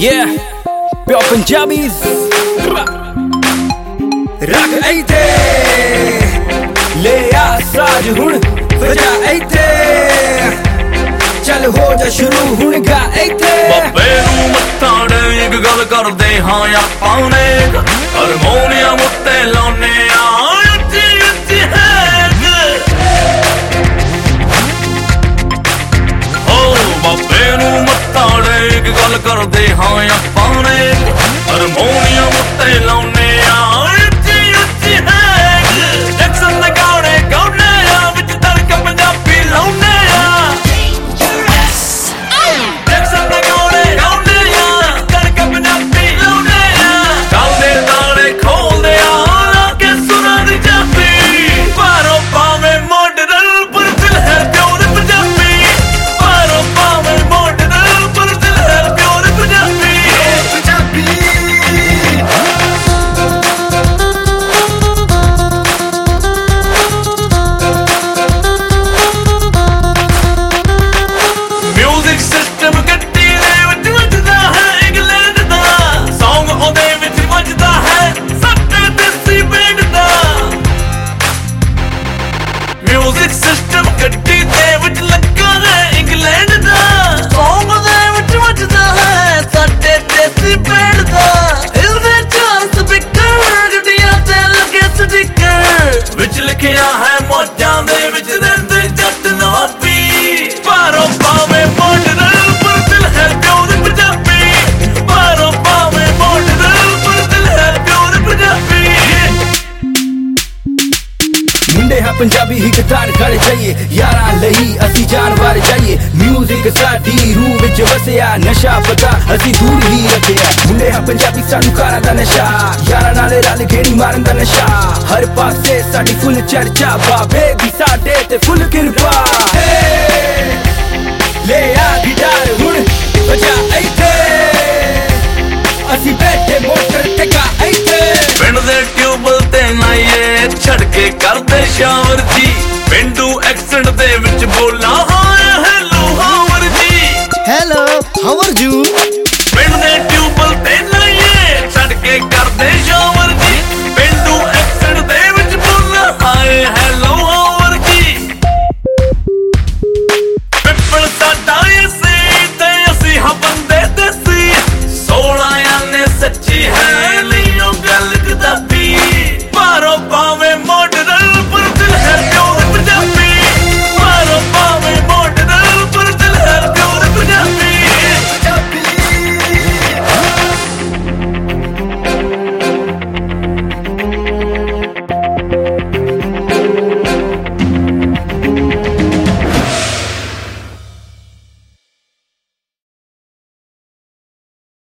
Yeah, ਪਿਓ Punjabis ਰੱਖ ਇੱਥੇ ਲੈ ਆ ਸਾਜ ਹੁਣ ਵਜਾ ਇੱਥੇ ਚੱਲ ਹੋ ਜਾ ਸ਼ੁਰੂ ਹੁਣ ਗਾ ਇੱਥੇ ਬੱਬੇ ਨੂੰ ਮੱਤਾਂ ਡੇ ਇੱਕ ਗੱਲ ਕਰਦੇ ਹਾਂ ਆਪਾਂ ਨੇ ਹਾਰਮੋਨੀਅਮ ਉੱਤੇ ਲਾਉਨੇ ਗੱਲ ਕਰਦੇ ਹਾਂ ਆਪਾਂ ਨੇ ਹਾਰਮੋਨੀਅਮ ਉੱਤੇ ਲਾਉਨੇ ਮਿਊਜ਼ਿਕ ਸਿਸਟਮ ਗੱਡੀ ਦੇ ਵਿੱਚ ਲੱਗਾ ਹੈ ਇੰਗਲੈਂਡ ਦਾ। Song ਉਹਦੇ ਵਿੱਚ ਵੱਜਦਾ ਹੈ, ਸਾਡੇ ਦੇਸੀ ਬੈਂਡ ਦਾ। ਹਿਲਦੇ ਚਾਰ ਸਪੀਕਰ, ਗੱਡੀਆਂ ਤੇ ਲੱਗੇ ਸਟicker ਵਿੱਚ ਲਿਖਿਆ ਹੈ ਮੁੰਡੇ ਹਾਂ ਪੰਜਾਬੀ ਹੀ ਕਤਾਰ ਖੜ ਜਾਈਏ। ਯਾਰਾਂ ਲਈ ਅਸੀਂ ਜਾਨਵਰ ਜਾਈਏ। 뮤직 ਸਾਡੀ ਰੂਹ ਵਿੱਚ ਵਸਿਆ ਨਸ਼ਾ ਪਤਾ ਅਸੀਂ ਦੂਰ ਹੀ ਰੱਖਿਆ ਮੁੰਡੇ ਹਾਂ ਪੰਜਾਬੀ ਸਾਨੂੰ ਕਾਰਾਂ ਦਾ ਨਸ਼ਾ। ਯਾਰਾਂ ਨਾਲ ਰਲ ਗੇੜੀ ਮਾਰਨ ਦਾ ਨਸ਼ਾ। ਹਰ ਪਾਸੇ ਸਾਡੀ ਫੁੱਲ ਚਰਚਾ ਬਾਬੇ ਦੀ ਸਾਡੇ ਤੇ ਫੁੱਲ ਕਿਰਪਾ। ਹੇ, ਲੈ ਆ ਗਿਟਾਰ ਹੁਣ ਵਜਾ ਇੱਥੇ। ਅਸੀਂ ਬੈਠੇ ਮੋਟਰ ਤੇ ਗਾ ਇੱਥੇ। ਪਿੰਡ ਦੇ ਟਿਊਬਲ ਤੇ ਨਾਈਏ ਛੱਡ ਕੇ ਕਰਦੇ ਪਸ਼ਾਵਰ ਜੀ ਪਿੰਡੂ ਐਕਸੈਂਟ ਦੇ ਵਿੱਚ ਬੋਲਾ ਹਾਂ ਹੈਲੋ ਹਾਵਰ ਜੀ ਹੈਲੋ ਹਾਵਰ ਯੂ